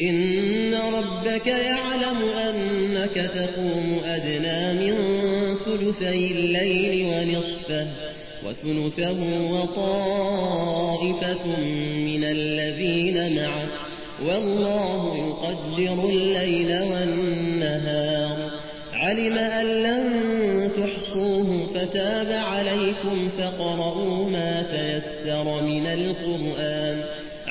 إن ربك يعلم أنك تقوم أدنى من ثلثي الليل ونصفه وثلثه وطائفة من الذين معه والله يقدر الليل والنهار. علم أن لن تحصوه فتاب عليكم فقرؤوا ما تيسر من القرآن.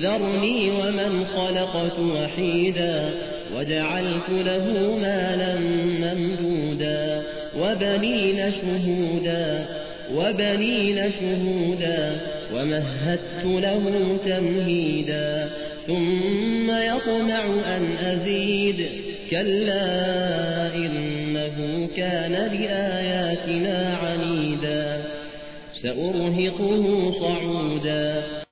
ذرني ومن خلقت وحيدا وجعلت له مالا ممدودا وبنين شهودا وبنين شهودا ومهدت له تمهيدا ثم يطمع أن أزيد كلا إنه كان لآياتنا عنيدا سأرهقه صعودا